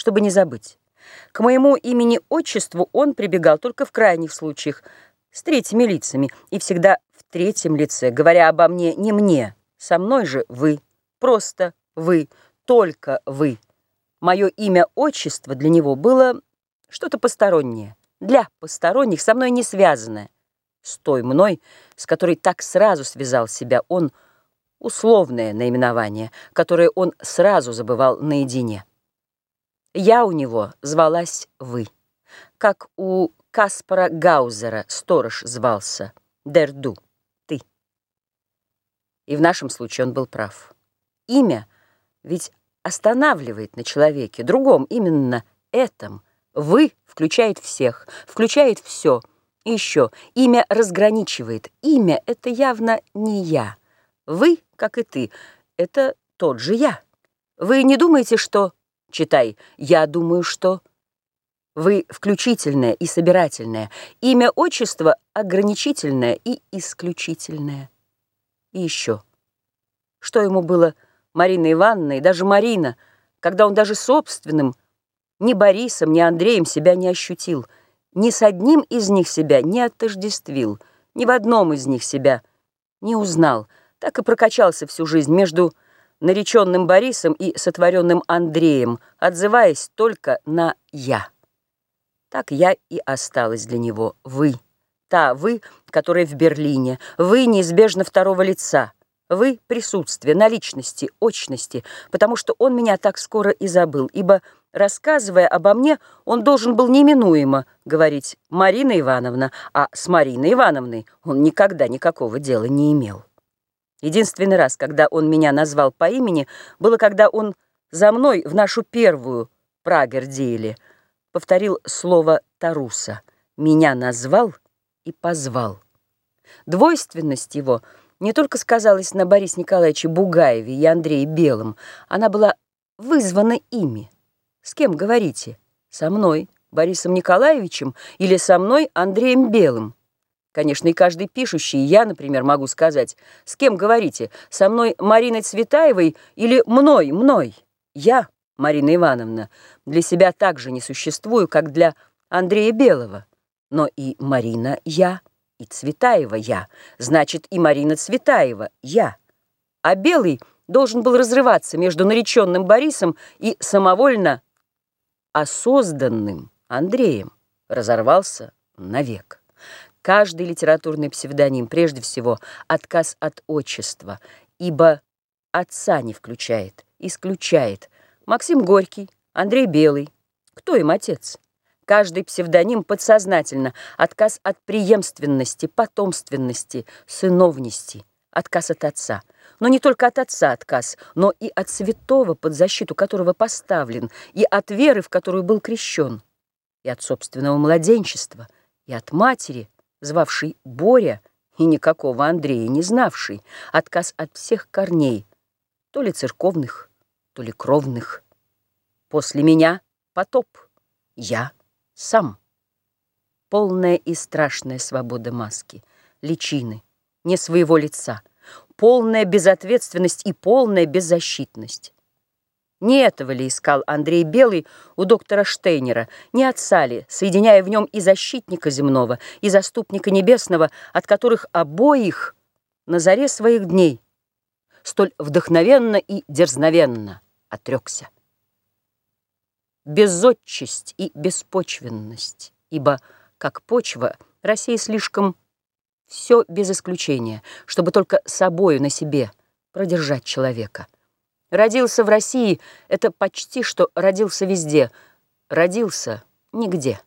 чтобы не забыть. К моему имени-отчеству он прибегал только в крайних случаях, с третьими лицами, и всегда в третьем лице, говоря обо мне не мне, со мной же вы, просто вы, только вы. Мое имя-отчество для него было что-то постороннее, для посторонних, со мной не связанное. С той мной, с которой так сразу связал себя он, условное наименование, которое он сразу забывал наедине. Я у него звалась «вы», как у Каспара Гаузера сторож звался Дерду, ты. И в нашем случае он был прав. Имя ведь останавливает на человеке, другом именно этом. «Вы» включает всех, включает все. И еще, имя разграничивает. Имя — это явно не я. Вы, как и ты, это тот же я. Вы не думаете, что Читай «Я думаю, что...» Вы включительное и собирательное, имя отчество ограничительное и исключительное. И еще. Что ему было Марина Ивановна и даже Марина, когда он даже собственным, ни Борисом, ни Андреем себя не ощутил, ни с одним из них себя не отождествил, ни в одном из них себя не узнал, так и прокачался всю жизнь между нареченным Борисом и сотворенным Андреем, отзываясь только на «я». Так я и осталась для него «вы». Та «вы», которая в Берлине, «вы» неизбежно второго лица, «вы» — присутствие, наличности, очности, потому что он меня так скоро и забыл, ибо, рассказывая обо мне, он должен был неминуемо говорить «Марина Ивановна», а с Мариной Ивановной он никогда никакого дела не имел. Единственный раз, когда он меня назвал по имени, было, когда он за мной в нашу первую Прагердейле повторил слово «Таруса». Меня назвал и позвал. Двойственность его не только сказалась на Борисе Николаевиче Бугаеве и Андрее Белом, она была вызвана ими. С кем говорите? Со мной, Борисом Николаевичем, или со мной, Андреем Белым? Конечно, и каждый пишущий, я, например, могу сказать, с кем говорите, со мной Мариной Цветаевой или мной, мной? Я, Марина Ивановна, для себя также не существую, как для Андрея Белого. Но и Марина я, и Цветаева я, значит, и Марина Цветаева я. А Белый должен был разрываться между нареченным Борисом и самовольно осозданным Андреем. Разорвался навек. Каждый литературный псевдоним, прежде всего, отказ от отчества, ибо отца не включает, исключает. Максим Горький, Андрей Белый. Кто им отец? Каждый псевдоним подсознательно отказ от преемственности, потомственности, сыновности, отказ от отца. Но не только от отца отказ, но и от святого, под защиту которого поставлен, и от веры, в которую был крещен, и от собственного младенчества, и от матери – звавший Боря и никакого Андрея не знавший, отказ от всех корней, то ли церковных, то ли кровных. После меня потоп, я сам. Полная и страшная свобода маски, личины, не своего лица, полная безответственность и полная беззащитность. Не этого ли искал Андрей Белый у доктора Штейнера, не отца ли, соединяя в нем и защитника земного, и заступника небесного, от которых обоих на заре своих дней столь вдохновенно и дерзновенно отрекся. Безотчесть и беспочвенность, ибо, как почва, Россия слишком все без исключения, чтобы только собою на себе продержать человека. Родился в России — это почти что родился везде. Родился нигде.